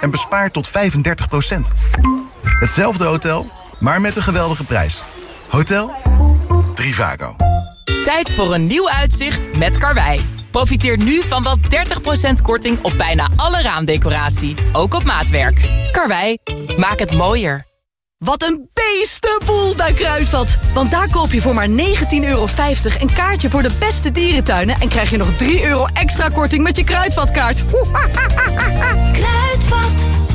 en bespaar tot 35% Hetzelfde hotel, maar met een geweldige prijs. Hotel Trivago. Tijd voor een nieuw uitzicht met Karwei. Profiteer nu van wel 30% korting op bijna alle raamdecoratie. Ook op maatwerk. Karwei, maak het mooier. Wat een beestenboel bij Kruidvat. Want daar koop je voor maar 19,50 euro een kaartje voor de beste dierentuinen... en krijg je nog 3 euro extra korting met je Kruidvatkaart. Kruidvat,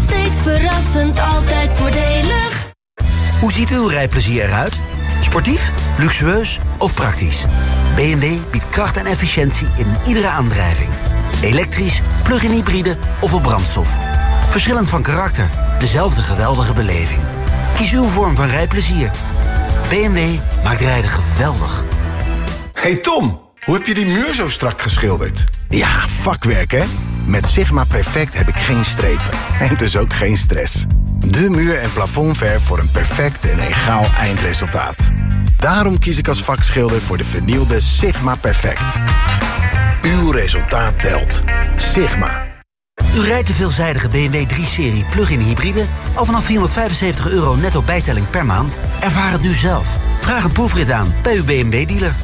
steeds verrassend, altijd voordelig. Hoe ziet uw rijplezier eruit? Sportief, luxueus of praktisch? BMW biedt kracht en efficiëntie in iedere aandrijving. Elektrisch, plug-in hybride of op brandstof. Verschillend van karakter, dezelfde geweldige beleving. Kies uw vorm van rijplezier. BMW maakt rijden geweldig. Hey Tom, hoe heb je die muur zo strak geschilderd? Ja, vakwerk hè? Met Sigma Perfect heb ik geen strepen. En dus ook geen stress. De muur- en plafondverf voor een perfect en egaal eindresultaat. Daarom kies ik als vakschilder voor de vernielde Sigma Perfect. Uw resultaat telt. Sigma. U rijdt de veelzijdige BMW 3-serie plug-in hybride... al vanaf 475 euro netto bijtelling per maand? Ervaar het nu zelf. Vraag een proefrit aan bij uw BMW-dealer.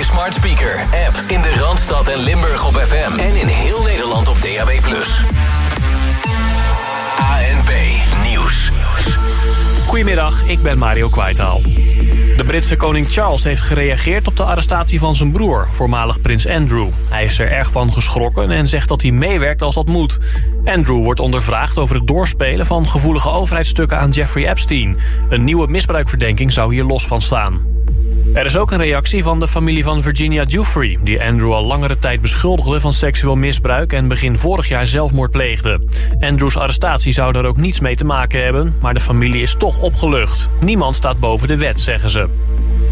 Je smart speaker, app in de Randstad en Limburg op FM... en in heel Nederland op DAB+. ANP Nieuws. Goedemiddag, ik ben Mario Kwaitaal. De Britse koning Charles heeft gereageerd op de arrestatie van zijn broer, voormalig prins Andrew. Hij is er erg van geschrokken en zegt dat hij meewerkt als dat moet. Andrew wordt ondervraagd over het doorspelen van gevoelige overheidsstukken aan Jeffrey Epstein. Een nieuwe misbruikverdenking zou hier los van staan. Er is ook een reactie van de familie van Virginia Giuffre... die Andrew al langere tijd beschuldigde van seksueel misbruik... en begin vorig jaar zelfmoord pleegde. Andrews arrestatie zou daar ook niets mee te maken hebben... maar de familie is toch opgelucht. Niemand staat boven de wet, zeggen ze.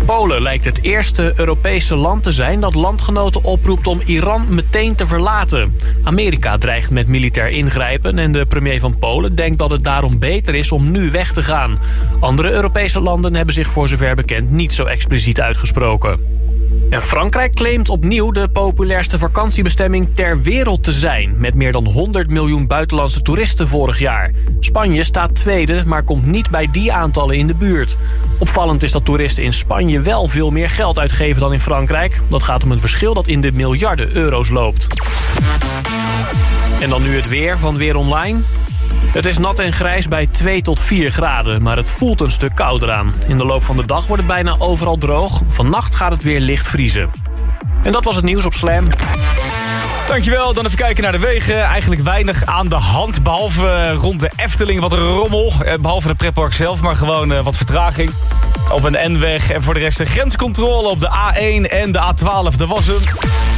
Polen lijkt het eerste Europese land te zijn dat landgenoten oproept om Iran meteen te verlaten. Amerika dreigt met militair ingrijpen en de premier van Polen denkt dat het daarom beter is om nu weg te gaan. Andere Europese landen hebben zich voor zover bekend niet zo expliciet uitgesproken. En Frankrijk claimt opnieuw de populairste vakantiebestemming ter wereld te zijn... met meer dan 100 miljoen buitenlandse toeristen vorig jaar. Spanje staat tweede, maar komt niet bij die aantallen in de buurt. Opvallend is dat toeristen in Spanje wel veel meer geld uitgeven dan in Frankrijk. Dat gaat om een verschil dat in de miljarden euro's loopt. En dan nu het weer van Weer Online. Het is nat en grijs bij 2 tot 4 graden, maar het voelt een stuk kouder aan. In de loop van de dag wordt het bijna overal droog. Vannacht gaat het weer licht vriezen. En dat was het nieuws op Slam. Dankjewel, dan even kijken naar de wegen. Eigenlijk weinig aan de hand, behalve rond de Efteling wat rommel. Eh, behalve de pretpark zelf, maar gewoon eh, wat vertraging. Op een N-weg en voor de rest de grenscontrole op de A1 en de A12. Dat was hem.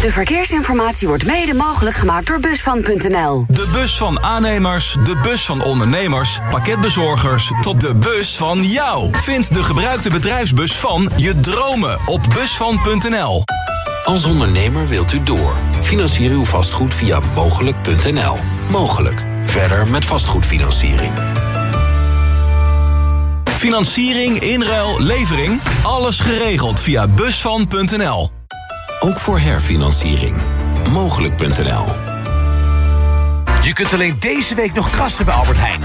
De verkeersinformatie wordt mede mogelijk gemaakt door Busvan.nl. De bus van aannemers, de bus van ondernemers, pakketbezorgers... tot de bus van jou. Vind de gebruikte bedrijfsbus van je dromen op Busvan.nl. Als ondernemer wilt u door. Financier uw vastgoed via mogelijk.nl. Mogelijk. Verder met vastgoedfinanciering. Financiering, inruil, levering. Alles geregeld via Busvan.nl. Ook voor herfinanciering. Mogelijk.nl. Je kunt alleen deze week nog krassen bij Albert Heijn.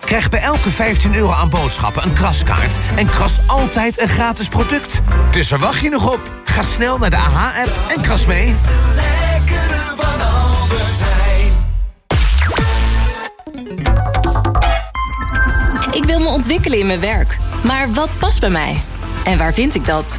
Krijg bij elke 15 euro aan boodschappen een kraskaart... en kras altijd een gratis product. Dus waar wacht je nog op? Ga snel naar de AH-app en kras mee. Ik wil me ontwikkelen in mijn werk. Maar wat past bij mij? En waar vind ik dat?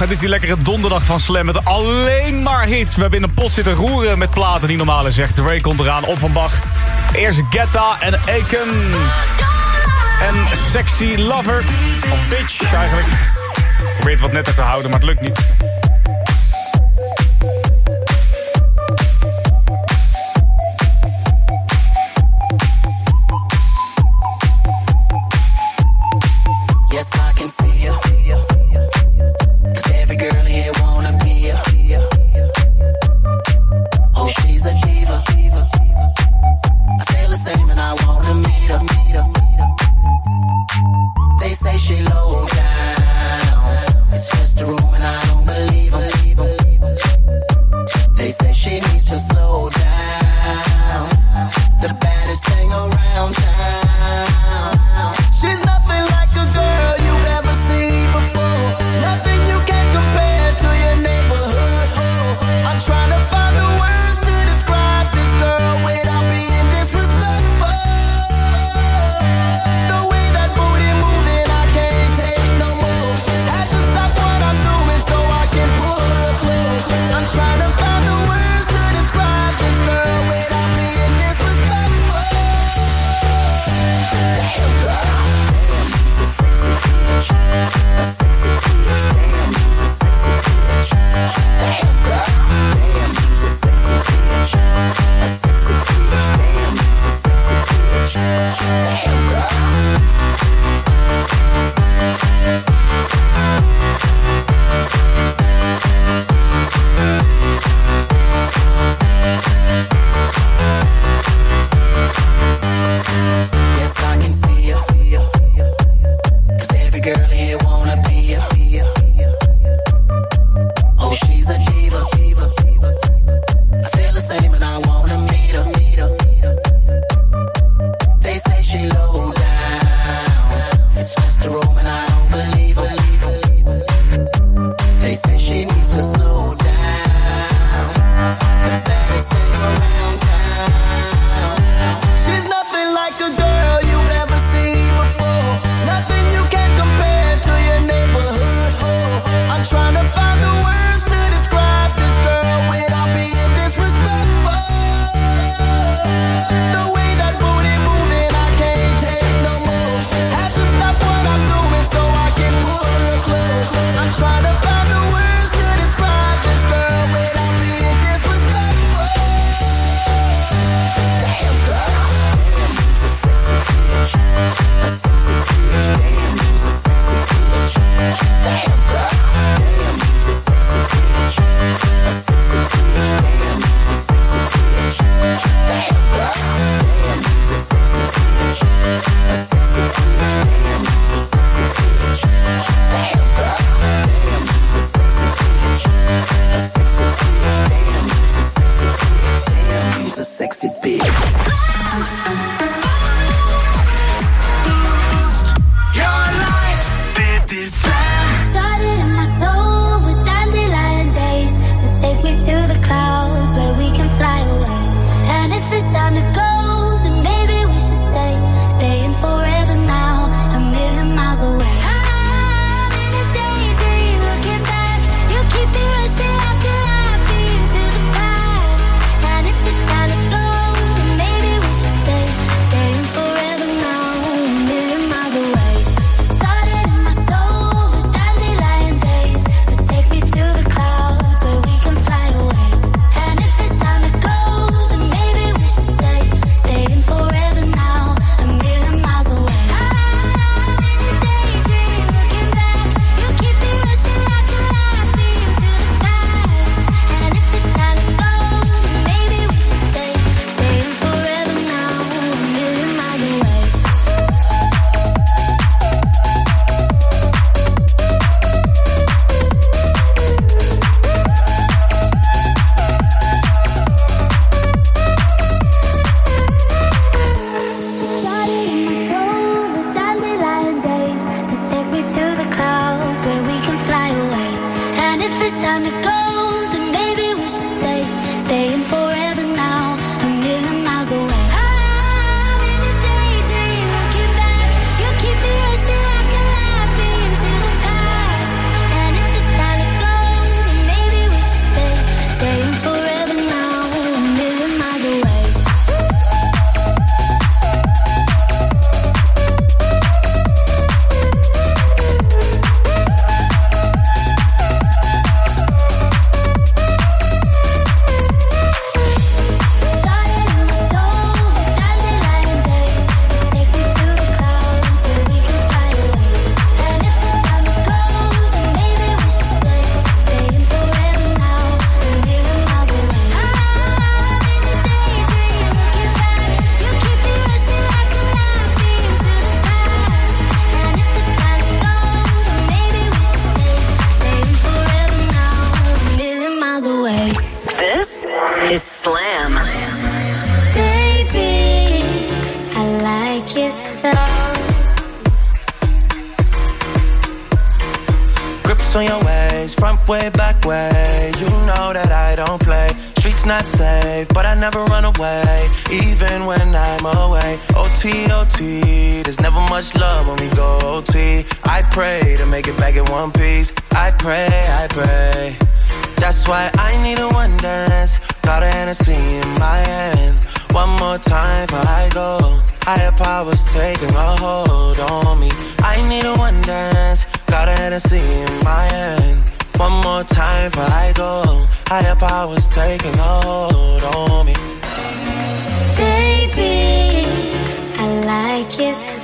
het is die lekkere donderdag van Slam met alleen maar hits. We hebben in een pot zitten roeren met platen die normaal is. Zegt Drake komt eraan, Offenbach. Eerst Getta en Aiken. En Sexy Lover. Of Bitch eigenlijk. Probeer het wat netter te houden, maar het lukt niet.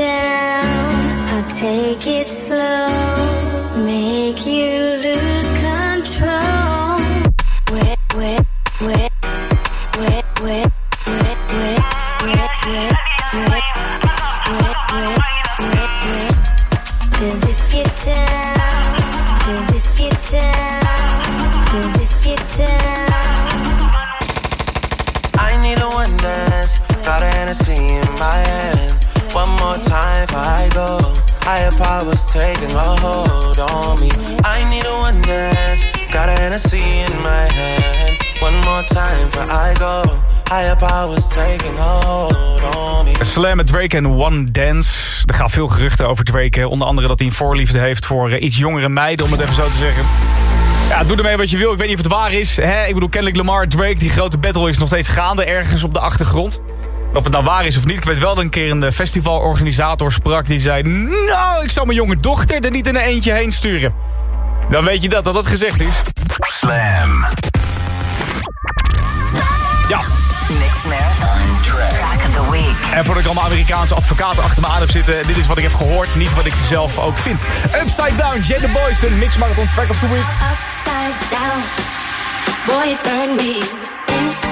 Down, I'll take it slow, make you taking a hold on me. I need a one. Got a in my. One more time I go. Slam met Drake en One Dance. Er gaan veel geruchten over Drake. Onder andere dat hij een voorliefde heeft voor eh, iets jongere meiden, om het even zo te zeggen. Ja, doe ermee wat je wil. Ik weet niet of het waar is. Hè? Ik bedoel, kennelijk Lamar, Drake, die grote battle is nog steeds gaande ergens op de achtergrond. Of het nou waar is of niet. Ik weet wel dat een keer een eh, festivalorganisator sprak die zei... Nou, ik zou mijn jonge dochter er niet in een eentje heen sturen. Dan weet je dat, dat dat gezegd is. Slam. Ja. Mix Marathon Track of the Week. En voordat ik allemaal Amerikaanse advocaten achter me aan heb zitten... dit is wat ik heb gehoord, niet wat ik zelf ook vind. Upside Down, Jay the Boys, een Mix Marathon Track of the Week. upside down. Boy, you turn me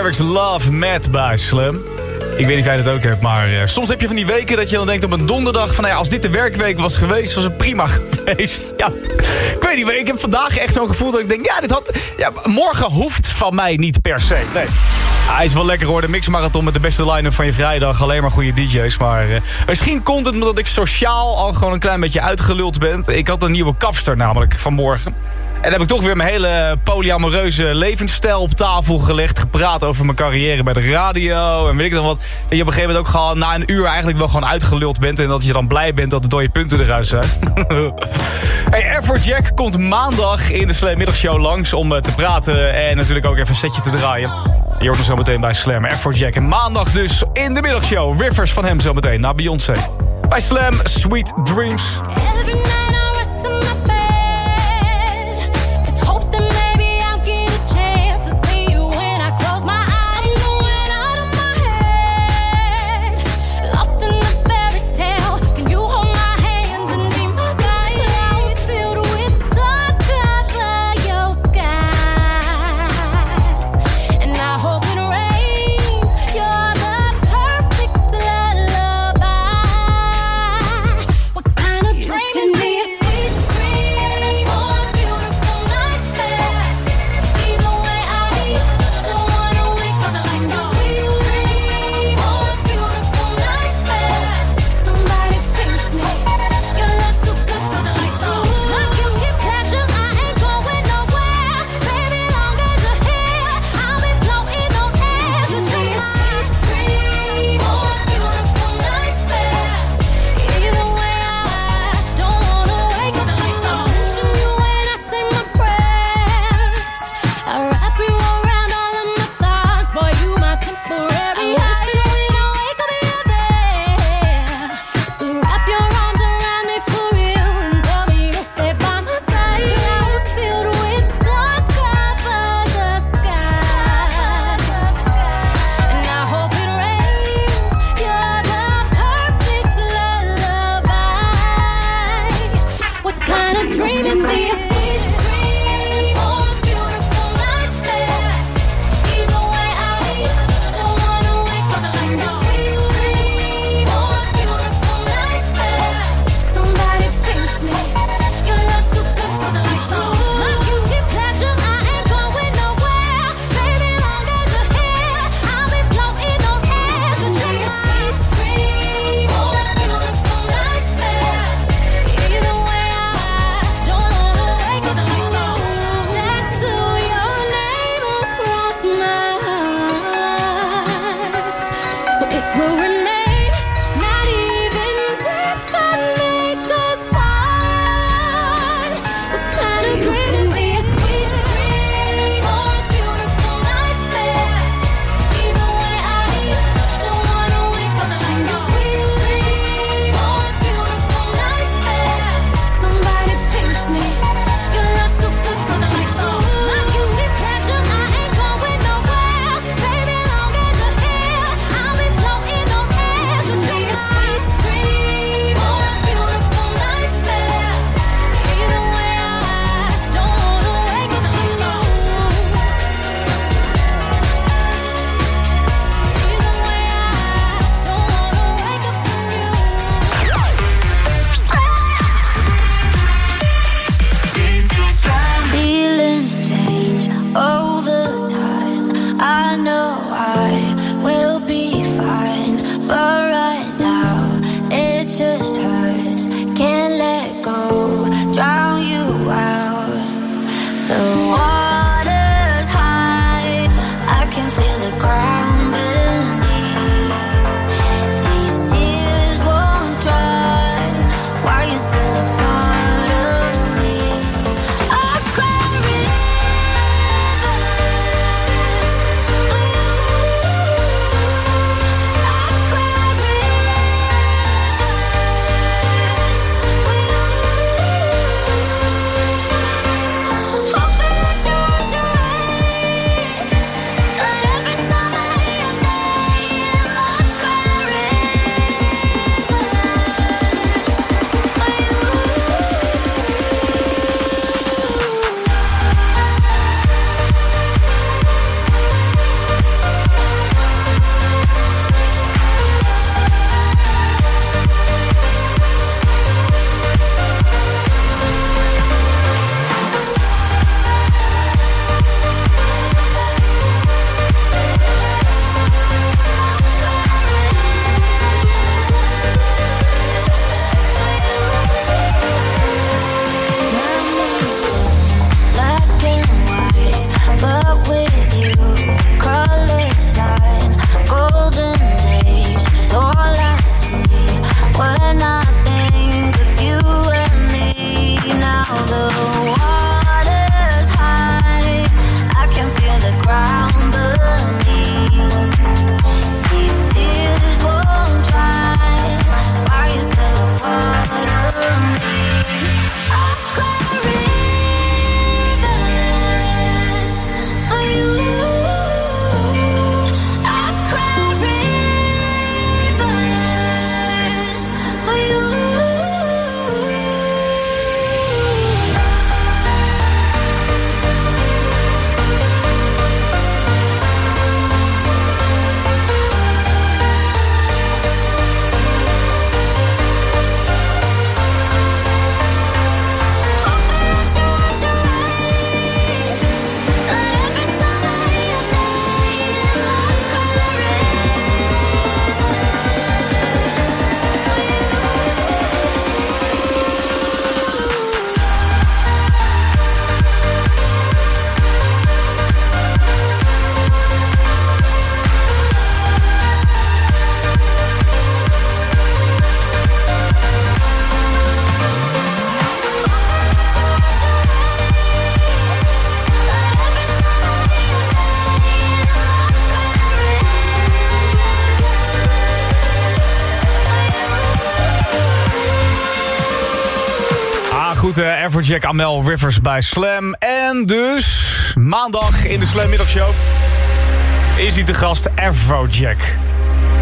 Love Mad by Slim. Ik weet niet of jij dat ook hebt, maar eh, soms heb je van die weken dat je dan denkt op een donderdag... van nou ja, als dit de werkweek was geweest, was het prima geweest. Ja, ik weet niet, maar ik heb vandaag echt zo'n gevoel dat ik denk... ja, dit had, ja, morgen hoeft van mij niet per se. Nee. Hij is wel lekker hoor, de mixmarathon met de beste line-up van je vrijdag. Alleen maar goede DJ's, maar eh, misschien komt het omdat ik sociaal al gewoon een klein beetje uitgeluld ben. Ik had een nieuwe kapster namelijk vanmorgen. En heb ik toch weer mijn hele polyamoreuze levensstijl op tafel gelegd. Gepraat over mijn carrière bij de radio en weet ik dan wat. Dat je op een gegeven moment ook gewoon na een uur eigenlijk wel gewoon uitgeluld bent. En dat je dan blij bent dat de dode punten eruit zijn. hey, Effort Jack komt maandag in de Slam Middagshow langs om eh, te praten. En natuurlijk ook even een setje te draaien. Je hoort hem zo meteen bij Slam. Effort Jack en maandag dus in de middagshow. Rivers van hem zo meteen naar Beyoncé. Bij Slam, Sweet Dreams. Everjack Amel Rivers bij Slam. En dus maandag in de Slam Middagshow is hij te gast Everjack.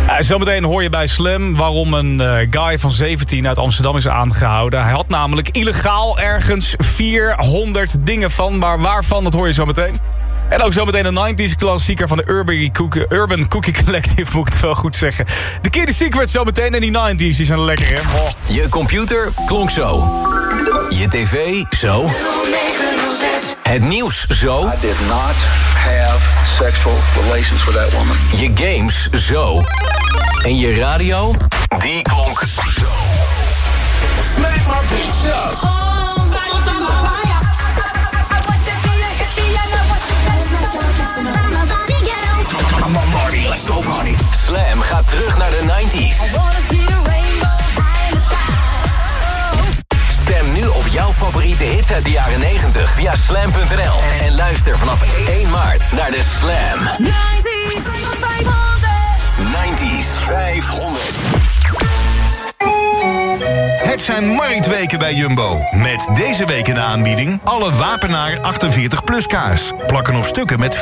Uh, zometeen hoor je bij Slam waarom een uh, guy van 17 uit Amsterdam is aangehouden. Hij had namelijk illegaal ergens 400 dingen van, maar waarvan, dat hoor je zometeen. En ook zometeen een 90s klassieker van de Urban Cookie, Urban Cookie Collective, moet ik het wel goed zeggen. De Kid Secret zometeen en die 90s, die zijn lekker, hè? Je computer klonk zo. Je tv zo. Het nieuws zo. I did not have sexual relations with that woman. Je games zo. En je radio, die klonk zo. Smack my bitch up. Come on, Marty, let's go, Marty. Slam gaat terug naar de 90s. Jouw favoriete hits uit de jaren 90 via slam.nl. En luister vanaf 1 maart naar de Slam 90s 500. 90s 500. Het zijn marktweken bij Jumbo. Met deze week in de aanbieding alle Wapenaar 48 plus kaas. Plakken of stukken met 50%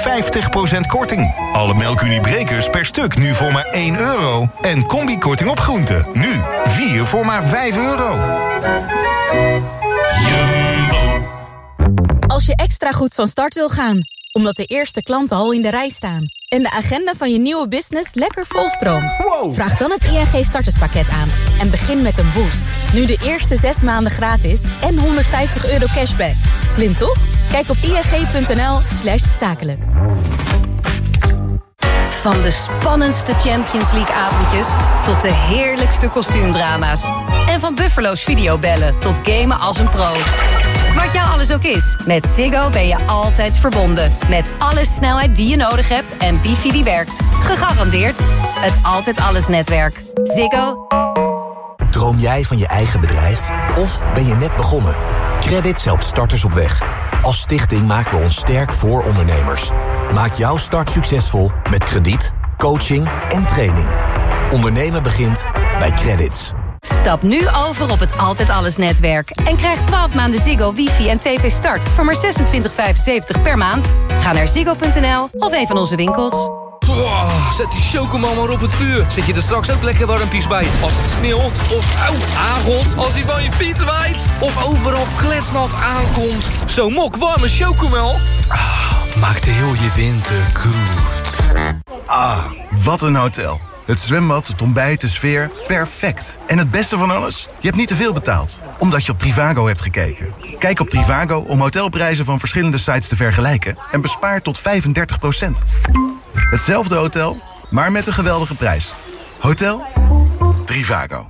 korting. Alle melkuniebrekers per stuk nu voor maar 1 euro. En combikorting op groenten. Nu 4 voor maar 5 euro. Als je extra goed van start wil gaan, omdat de eerste klanten al in de rij staan... en de agenda van je nieuwe business lekker volstroomt... vraag dan het ING starterspakket aan en begin met een boost. Nu de eerste zes maanden gratis en 150 euro cashback. Slim toch? Kijk op ing.nl slash zakelijk. Van de spannendste Champions League avondjes tot de heerlijkste kostuumdrama's. En van Buffalo's videobellen tot gamen als een pro. Wat jou alles ook is, met Ziggo ben je altijd verbonden. Met alle snelheid die je nodig hebt en wifi die werkt. Gegarandeerd het Altijd Alles netwerk. Ziggo. Droom jij van je eigen bedrijf? Of ben je net begonnen? Credits helpt starters op weg. Als stichting maken we ons sterk voor ondernemers. Maak jouw start succesvol met krediet, coaching en training. Ondernemen begint bij Credits. Stap nu over op het Altijd Alles netwerk. En krijg 12 maanden Ziggo, wifi en tv start voor maar 26,75 per maand. Ga naar ziggo.nl of een van onze winkels. Oh, zet die chocomel maar op het vuur. Zet je er straks ook lekker warmpies bij. Als het sneeuwt of auw, aangot. Als hij van je fiets waait. Of overal kletsnat aankomt. Zo'n mok warme chocomel. Ah, maakt heel je winter goed. Ah, wat een hotel. Het zwembad, het ontbijt, de sfeer, perfect. En het beste van alles? Je hebt niet te veel betaald, omdat je op Trivago hebt gekeken. Kijk op Trivago om hotelprijzen van verschillende sites te vergelijken... en bespaar tot 35% Hetzelfde hotel, maar met een geweldige prijs. Hotel Trivago.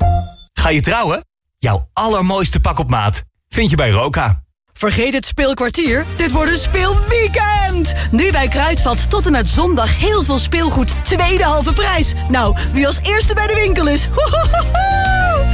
Ga je trouwen? Jouw allermooiste pak op maat vind je bij Roka. Vergeet het speelkwartier, dit wordt een speelweekend! Nu bij Kruidvat tot en met zondag heel veel speelgoed, tweede halve prijs. Nou, wie als eerste bij de winkel is,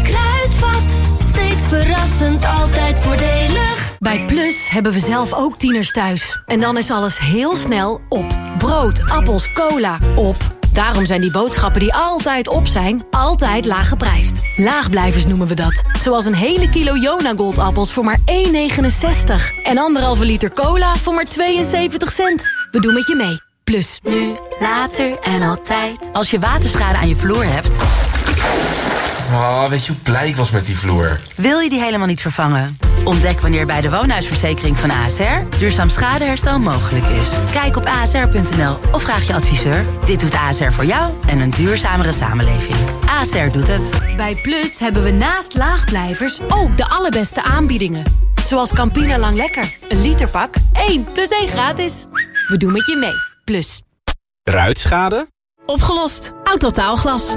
Kruidvat, steeds verrassend, altijd voordelig. Bij Plus hebben we zelf ook tieners thuis. En dan is alles heel snel op. Brood, appels, cola, op. Daarom zijn die boodschappen die altijd op zijn, altijd laag geprijsd. Laagblijvers noemen we dat. Zoals een hele kilo Jona Goldappels voor maar 1,69. En anderhalve liter cola voor maar 72 cent. We doen met je mee. Plus. Nu, later en altijd. Als je waterschade aan je vloer hebt... Oh, weet je hoe blij ik was met die vloer? Wil je die helemaal niet vervangen? Ontdek wanneer bij de woonhuisverzekering van ASR duurzaam schadeherstel mogelijk is. Kijk op asr.nl of vraag je adviseur. Dit doet ASR voor jou en een duurzamere samenleving. ASR doet het. Bij Plus hebben we naast laagblijvers ook de allerbeste aanbiedingen. Zoals Campina Lang Lekker. Een literpak, 1 plus 1 gratis. We doen met je mee. Plus. Ruitschade? Opgelost. Autotaalglas.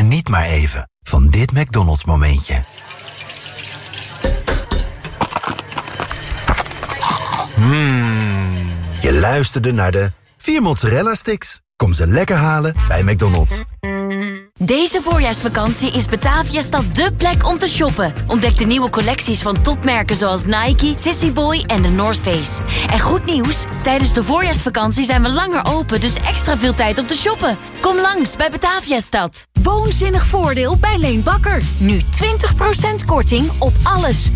Geniet maar even van dit McDonald's momentje. Mmm. Je luisterde naar de 4 mozzarella sticks. Kom ze lekker halen bij McDonald's. Deze voorjaarsvakantie is Bataviastad dé plek om te shoppen. Ontdek de nieuwe collecties van topmerken zoals Nike, Sissy Boy en de North Face. En goed nieuws, tijdens de voorjaarsvakantie zijn we langer open... dus extra veel tijd om te shoppen. Kom langs bij Bataviastad. Woonzinnig voordeel bij Leen Bakker. Nu 20% korting op alles. 20%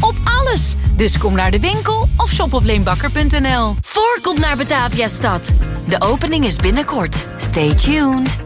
op alles. Dus kom naar de winkel of shop op leenbakker.nl. Voorkomt naar Bataviastad. De opening is binnenkort. Stay tuned.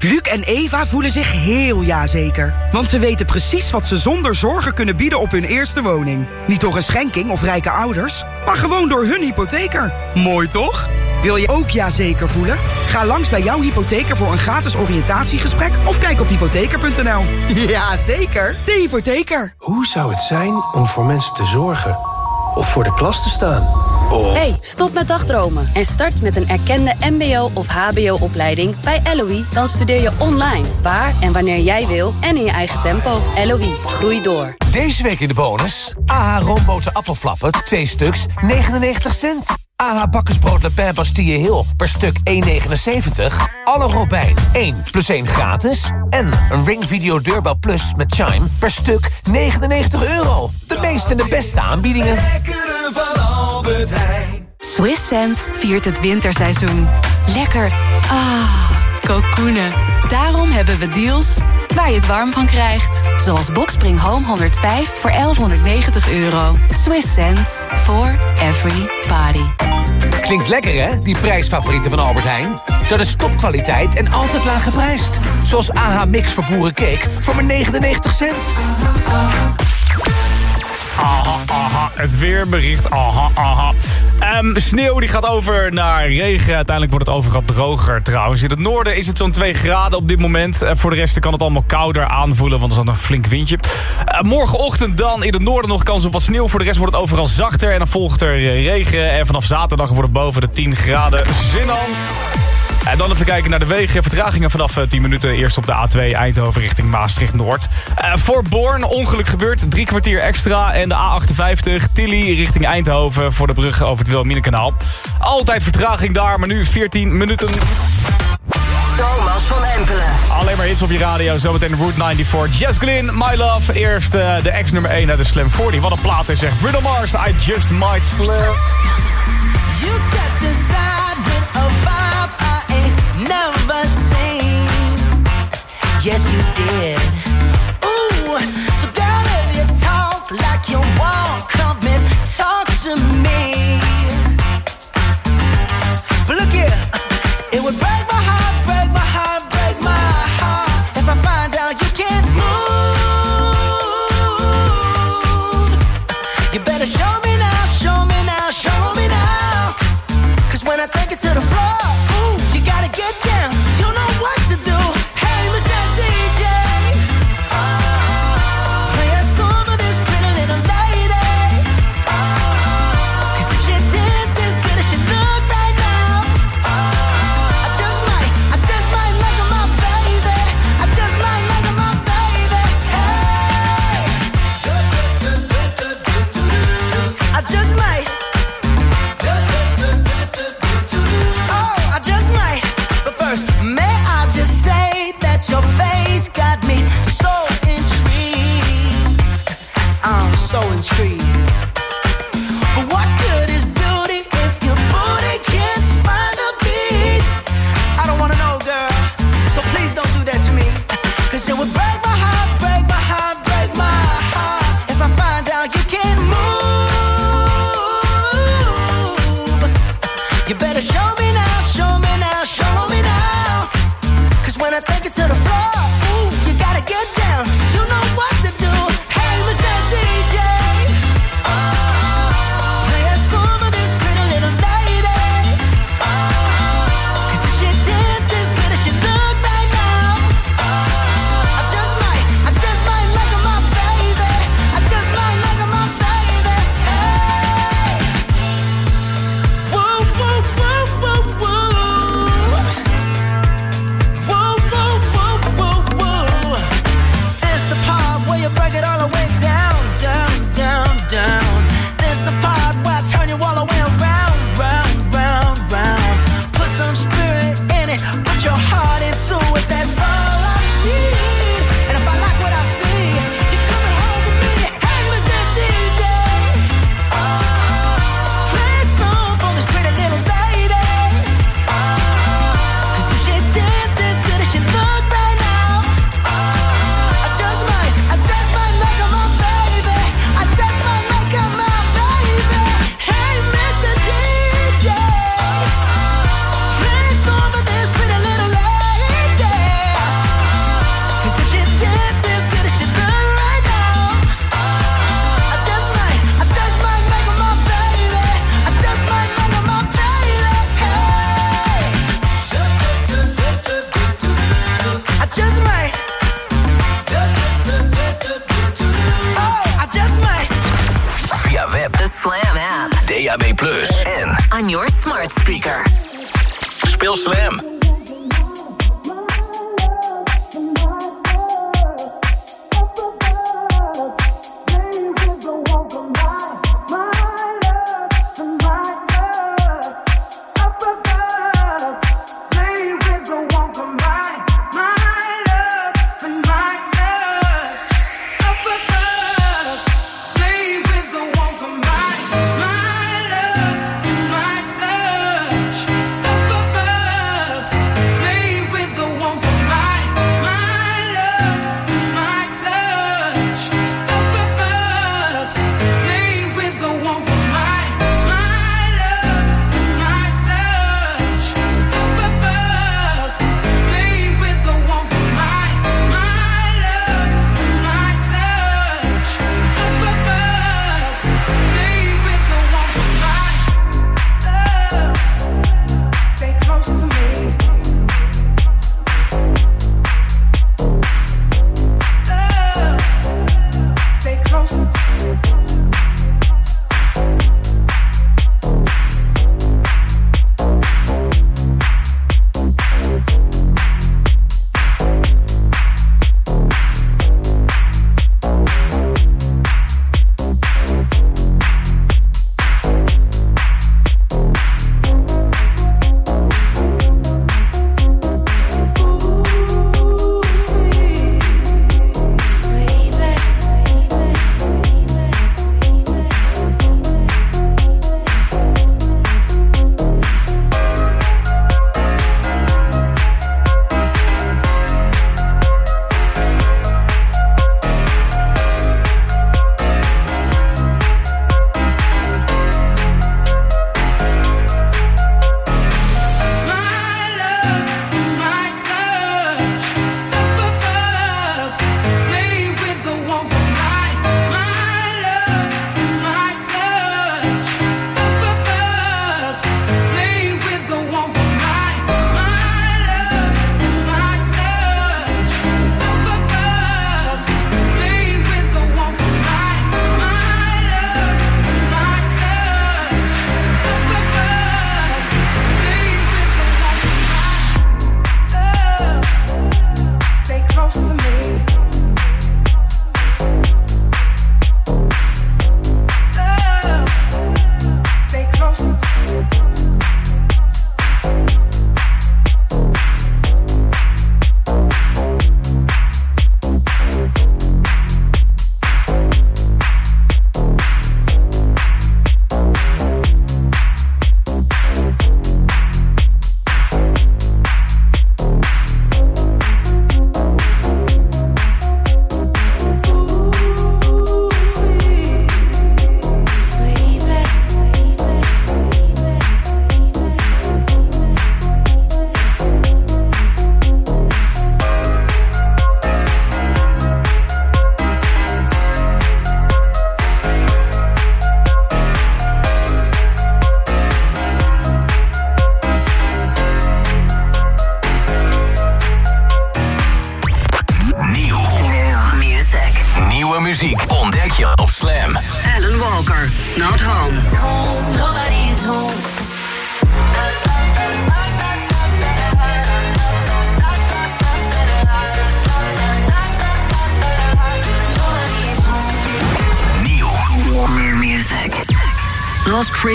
Luc en Eva voelen zich heel jazeker. Want ze weten precies wat ze zonder zorgen kunnen bieden op hun eerste woning. Niet door een schenking of rijke ouders, maar gewoon door hun hypotheker. Mooi toch? Wil je ook jazeker voelen? Ga langs bij jouw hypotheker voor een gratis oriëntatiegesprek... of kijk op hypotheker.nl. Ja, zeker. De hypotheker. Hoe zou het zijn om voor mensen te zorgen? Of voor de klas te staan? Of... Hey, stop met dagdromen en start met een erkende mbo- of hbo-opleiding bij LOE. Dan studeer je online, waar en wanneer jij wil en in je eigen tempo. LOE, groei door. Deze week in de bonus. AH roomboten appelflappen, 2 stuks, 99 cent. AH bakkersbrood Le Pen Bastille Hill per stuk 1,79. Alle Robijn 1 plus 1 gratis. En een Ring Video Deurbel Plus met Chime per stuk 99 euro. De meeste en de beste aanbiedingen. Albert Heijn. Swiss Sense viert het winterseizoen. Lekker. Ah, kokoenen. Daarom hebben we deals waar je het warm van krijgt. Zoals Boxspring Home 105 voor 1190 euro. Swiss Sense for every body. Klinkt lekker hè, die prijsfavorieten van Albert Heijn? Dat is topkwaliteit en altijd laag geprijsd. Zoals AH Mix voor boerencake voor maar 99 cent. Het weerbericht. Aha, aha. Ehm, sneeuw die gaat over naar regen. Uiteindelijk wordt het overal droger trouwens. In het noorden is het zo'n 2 graden op dit moment. Uh, voor de rest kan het allemaal kouder aanvoelen, want er staat een flink windje. Uh, morgenochtend dan in het noorden nog kans op wat sneeuw. Voor de rest wordt het overal zachter en dan volgt er uh, regen. En vanaf zaterdag wordt het boven de 10 graden. Zin aan. En dan even kijken naar de wegen. Vertragingen vanaf 10 minuten. Eerst op de A2 Eindhoven richting Maastricht-Noord. Uh, voor Born ongeluk gebeurt. Drie kwartier extra. En de A58 Tilly richting Eindhoven. Voor de brug over het Wilhelminakanaal. Altijd vertraging daar, maar nu 14 minuten. Thomas van Empelen. Alleen maar hits op je radio. Zometeen Route 94. Jess Glynn, My Love. Eerst uh, de ex nummer 1 uit de Slam 40. Wat een plaat is, zegt Bruno Mars. I just might slip. You stepped inside never seen. Yes, you did. Ooh, so girl, if you talk like you walk,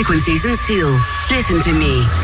Frequencies and Seal. Listen to me.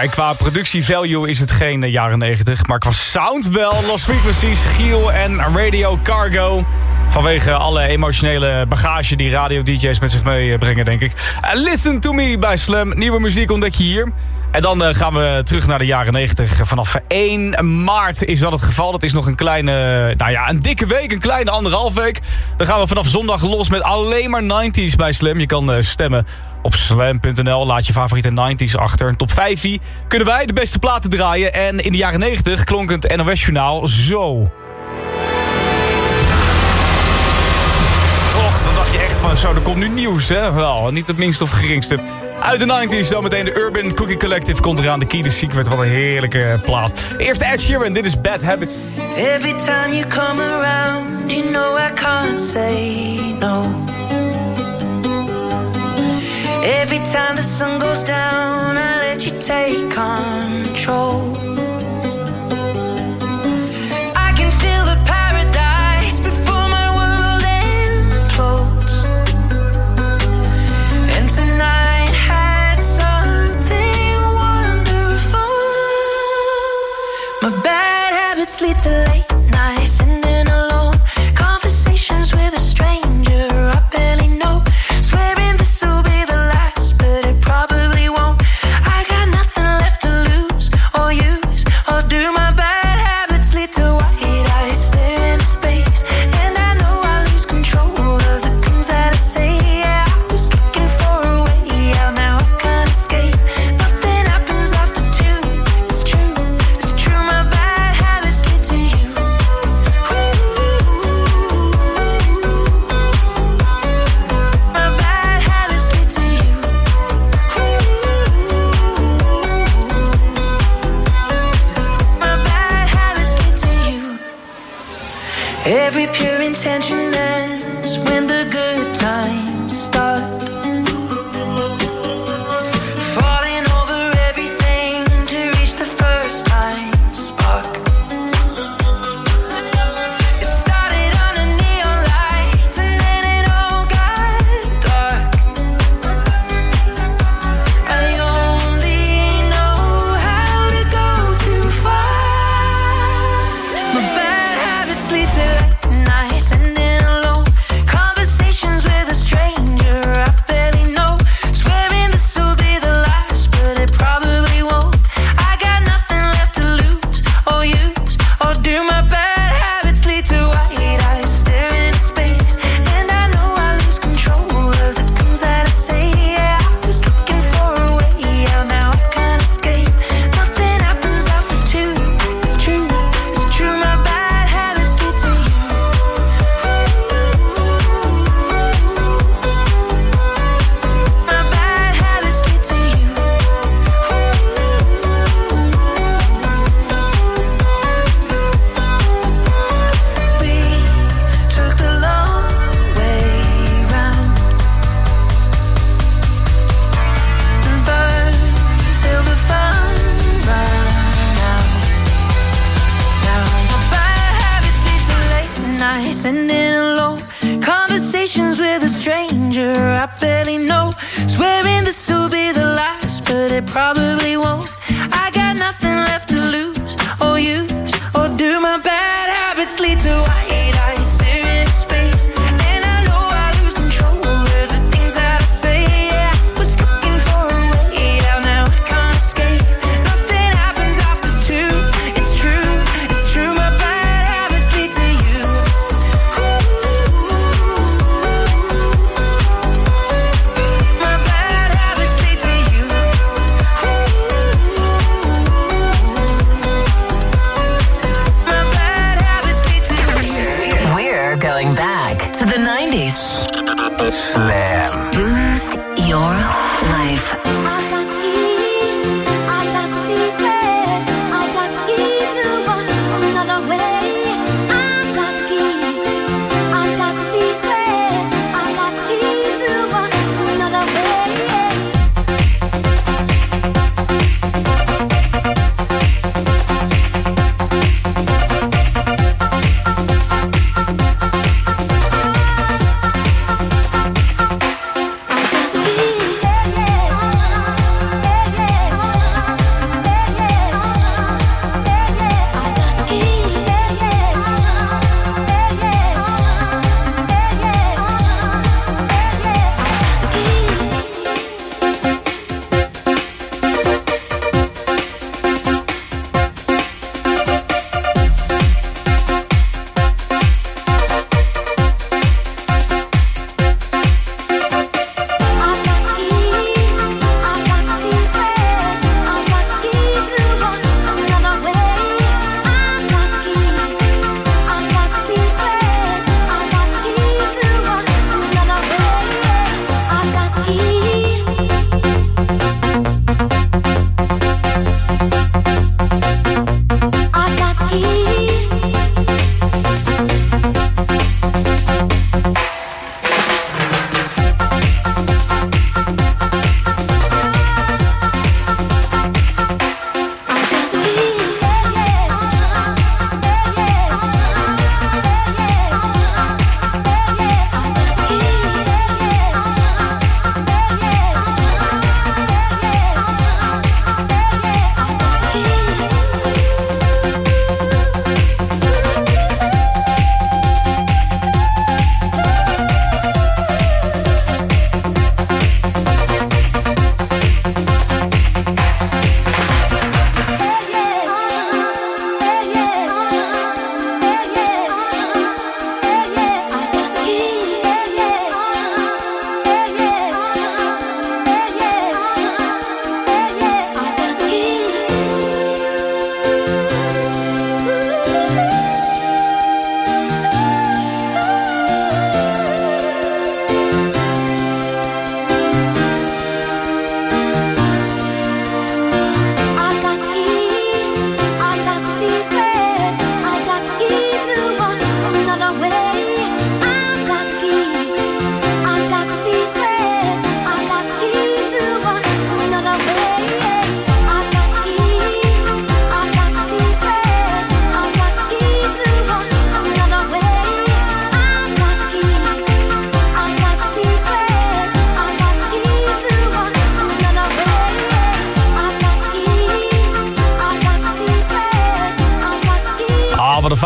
Kijk, qua productievalue is het geen eh, jaren 90, maar qua sound wel. Lost Frequencies, Giel en Radio Cargo. Vanwege alle emotionele bagage die radio-dj's met zich meebrengen, denk ik. Eh, listen to me bij Slam. Nieuwe muziek ontdek je hier. En dan eh, gaan we terug naar de jaren 90. Vanaf 1 maart is dat het geval. Dat is nog een kleine, nou ja, een dikke week. Een kleine anderhalf week. Dan gaan we vanaf zondag los met alleen maar 90s bij Slam. Je kan eh, stemmen op slam.nl. Laat je favoriete 90s achter. Top 5 kunnen wij de beste platen draaien. En in de jaren 90 klonk het NOS-journaal zo. Toch, dan dacht je echt van zo, er komt nu nieuws, hè? Wel, niet het minste of geringste. Uit de 90s, dan meteen de Urban Cookie Collective komt eraan. De Key the Secret, wat een heerlijke plaat. Eerst Ed Sheeran, dit is Bad Habit. Every time you come around, you know I can't say no. Every time the sun goes down, I let you take control.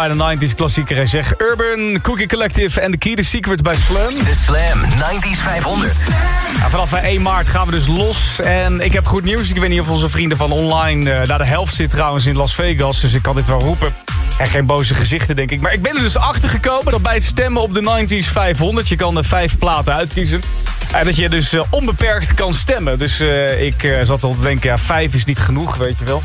Fijne 90s klassieker. Zegt Urban, Cookie Collective en The Key The Secret bij Slam. De Slam 90s 500. Ja, vanaf eh, 1 maart gaan we dus los. En ik heb goed nieuws. Ik weet niet of onze vrienden van online... eh naar de helft zit trouwens in Las Vegas. Dus ik kan dit wel roepen. En geen boze gezichten, denk ik. Maar ik ben er dus achter gekomen dat bij het stemmen op de 90s 500... je kan er vijf platen uitkiezen. En dat je dus eh, onbeperkt kan stemmen. Dus eh, ik eh, zat al te denken, ja, vijf is niet genoeg, weet je wel.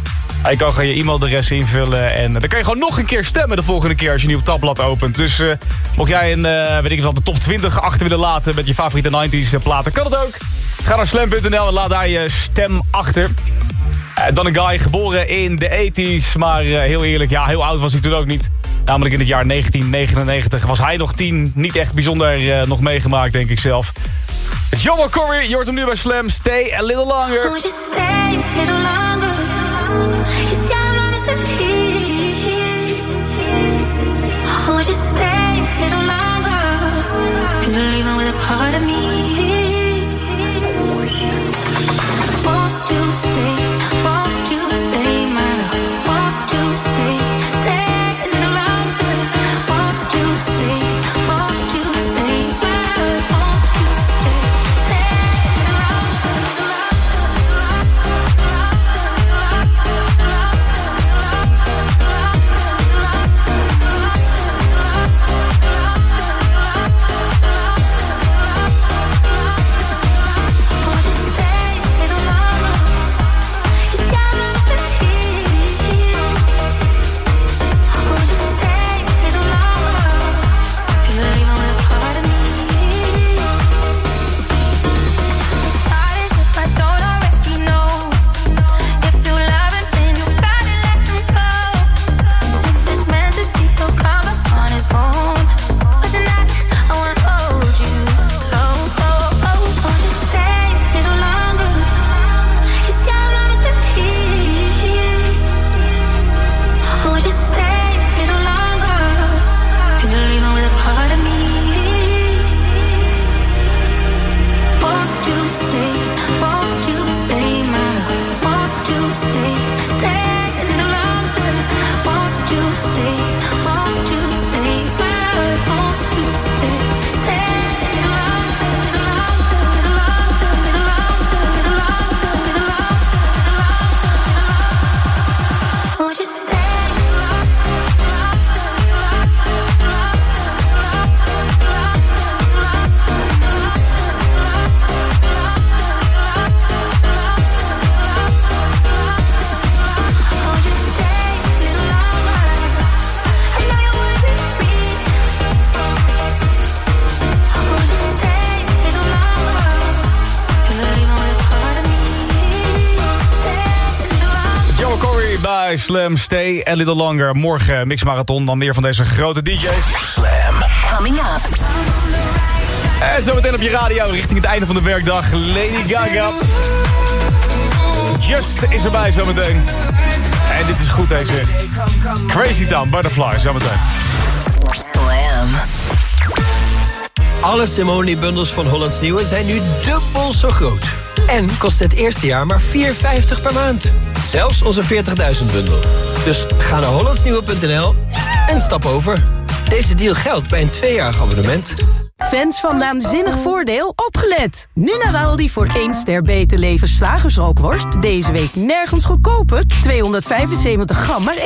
Je kan gewoon je e-mailadres invullen en dan kan je gewoon nog een keer stemmen de volgende keer als je een nieuw tabblad opent. Dus eh, mocht jij een, eh, weet ik wat, de top 20 achter willen laten met je favoriete 90s platen, kan het ook. Ga naar slam.nl en laat daar je stem achter. Eh, dan een guy geboren in de 80s, maar eh, heel eerlijk, ja, heel oud was hij toen ook niet. Namelijk in het jaar 1999 was hij nog 10. Niet echt bijzonder eh, nog meegemaakt, denk ik zelf. Joel Corey, je hoort hem nu bij Slam. Stay a little longer. Won't you Slam. Stay a little longer. Morgen mixmarathon, dan meer van deze grote DJ's. Slam. Coming up. En zometeen op je radio richting het einde van de werkdag. Lady Gaga. Just is erbij zometeen. En dit is goed, hij zegt. Crazy Town, Butterfly, zometeen. Slam. Alle Simone-bundels van Hollands Nieuwe zijn nu dubbel zo groot. En kost het eerste jaar maar 4,50 per maand. Zelfs onze 40.000 bundel. Dus ga naar hollandsnieuwe.nl en stap over. Deze deal geldt bij een tweejarig abonnement. Fans van Naanzinnig Voordeel, opgelet! Nu naar Aldi voor 1 ster beter leven slagersrookworst. Deze week nergens goedkoper. 275 gram, maar 1,69.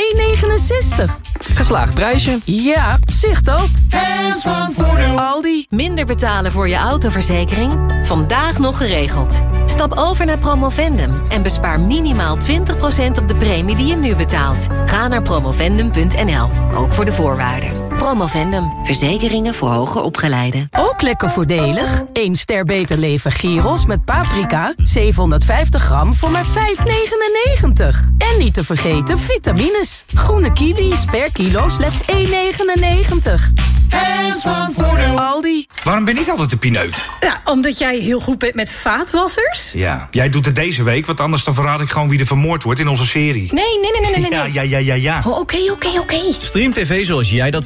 Geslaagd prijsje. Ja, zicht dat. Fans van Voordeel. Aldi. Minder betalen voor je autoverzekering? Vandaag nog geregeld. Stap over naar Promovendum en bespaar minimaal 20% op de premie die je nu betaalt. Ga naar promovendum.nl, ook voor de voorwaarden. Promovendum, verzekeringen voor hoger opgeleiden. Ook lekker voordelig. 1 ster beter leven gyros met paprika. 750 gram voor maar 5,99. En niet te vergeten vitamines. Groene kiwis per kilo slechts 1,99. Fans van Voordeel. Aldi. Waarom ben ik altijd de pineut? Ja, omdat jij heel goed bent met vaatwassers. Ja, jij doet het deze week, want anders dan verraad ik gewoon wie er vermoord wordt in onze serie. Nee, nee, nee, nee, nee. nee. Ja, ja, ja, ja, ja. Oh, Oké, oké, oké. Stream TV zoals jij dat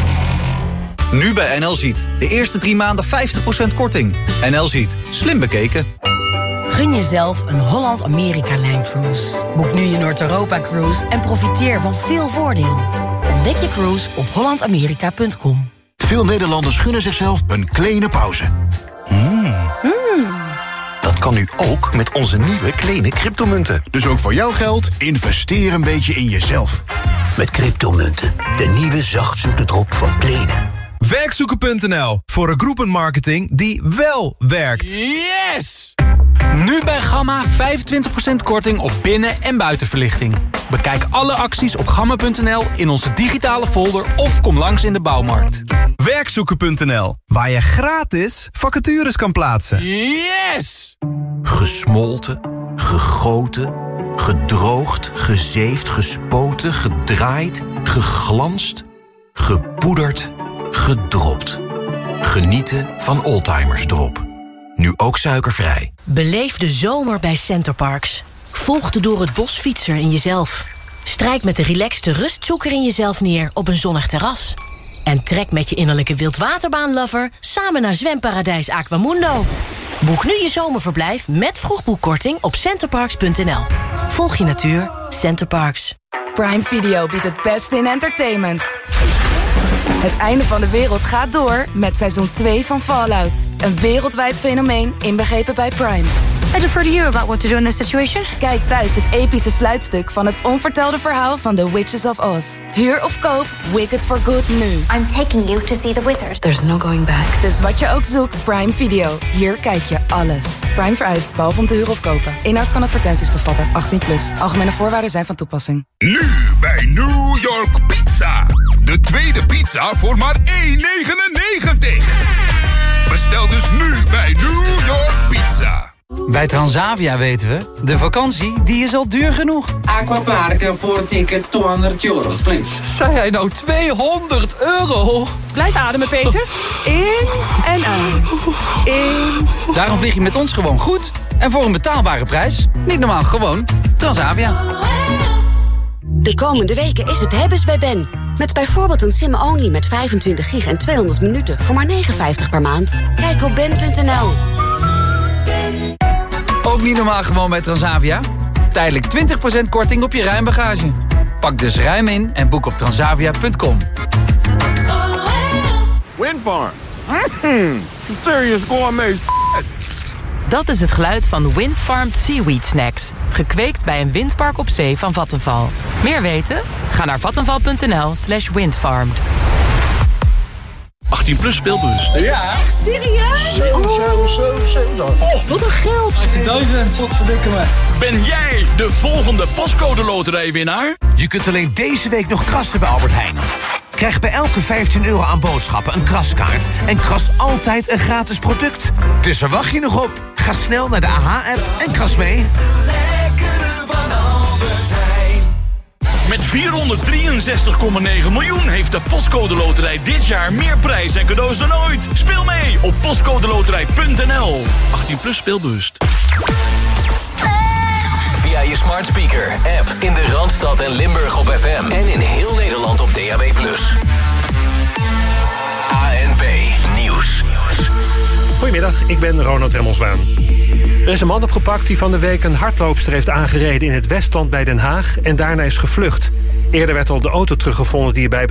Nu bij NL Ziet. De eerste drie maanden 50% korting. NL Ziet. Slim bekeken. Gun jezelf een Holland-Amerika-lijncruise. Boek nu je Noord-Europa-cruise en profiteer van veel voordeel. Ontdek je cruise op hollandamerika.com. Veel Nederlanders gunnen zichzelf een kleine pauze. Hmm. Dat kan nu ook met onze nieuwe kleine cryptomunten. Dus ook voor jouw geld, investeer een beetje in jezelf. Met cryptomunten, de nieuwe zachtzoete drop van Plenen. Werkzoeken.nl voor een groepenmarketing die wel werkt. Yes! Nu bij Gamma 25% korting op binnen- en buitenverlichting. Bekijk alle acties op gamma.nl in onze digitale folder of kom langs in de bouwmarkt. Werkzoeken.nl, waar je gratis vacatures kan plaatsen. Yes! Gesmolten, gegoten, gedroogd, gezeefd, gespoten, gedraaid, geglanst, gepoederd, gedropt. Genieten van Oldtimers Drop. Nu ook suikervrij. Beleef de zomer bij Centerparks. Volg de door het bos fietser in jezelf. Strijk met de relaxte rustzoeker in jezelf neer op een zonnig terras. En trek met je innerlijke wildwaterbaanlover samen naar zwemparadijs Aquamundo. Boek nu je zomerverblijf met vroegboekkorting op centerparks.nl. Volg je natuur, Centerparks. Prime Video biedt het beste in entertainment. Het einde van de wereld gaat door met seizoen 2 van Fallout. Een wereldwijd fenomeen inbegrepen bij Prime. I defer to you about what to do in this situation. Kijk thuis het epische sluitstuk van het onvertelde verhaal van The Witches of Oz. Huur of koop Wicked for Good nu. I'm taking you to see the wizard. There's no going back. Dus wat je ook zoekt, Prime Video. Hier kijk je alles. Prime vereist, behalve om te huren of kopen. Inhoud kan advertenties bevatten. 18 plus. Algemene voorwaarden zijn van toepassing. Nu bij New York Pizza. De tweede pizza voor maar 1,99. Bestel dus nu bij New York Pizza. Bij Transavia weten we, de vakantie die is al duur genoeg. Aquaparken voor tickets 200 euros, please. Zei hij nou 200 euro? Blijf ademen, Peter. In en uit. In. Daarom vlieg je met ons gewoon goed. En voor een betaalbare prijs. Niet normaal, gewoon Transavia. De komende weken is het hebben's bij Ben. Met bijvoorbeeld een sim-only met 25 gig en 200 minuten voor maar 59 per maand. Kijk op ben.nl. Ook niet normaal gewoon bij Transavia? Tijdelijk 20% korting op je ruimbagage. Pak dus ruim in en boek op transavia.com. Windfarm. Mm, serious gourmet Dat is het geluid van Windfarmed Seaweed Snacks. Gekweekt bij een windpark op zee van Vattenval. Meer weten? Ga naar vattenval.nl slash windfarmed. 18 plus speelbus. Ja. Echt serieus? 7, 7, 7, 7. Oh, wat een geld. 18.000. Wat verdikken me. Ben jij de volgende pascode loterijwinnaar? Je kunt alleen deze week nog krassen bij Albert Heijn. Krijg bij elke 15 euro aan boodschappen een kraskaart... en kras altijd een gratis product. Dus waar wacht je nog op? Ga snel naar de AH-app en kras mee. Met 463,9 miljoen heeft de Postcode Loterij dit jaar meer prijs en cadeaus dan ooit. Speel mee op postcodeloterij.nl. 18 plus speelbewust. Via je smart speaker, app in de Randstad en Limburg op FM. En in heel Nederland op DAB+. Goedemiddag, ik ben Ronald Remmelswaan. Er is een man opgepakt die van de week een hardloopster heeft aangereden in het Westland bij Den Haag en daarna is gevlucht. Eerder werd al de auto teruggevonden die erbij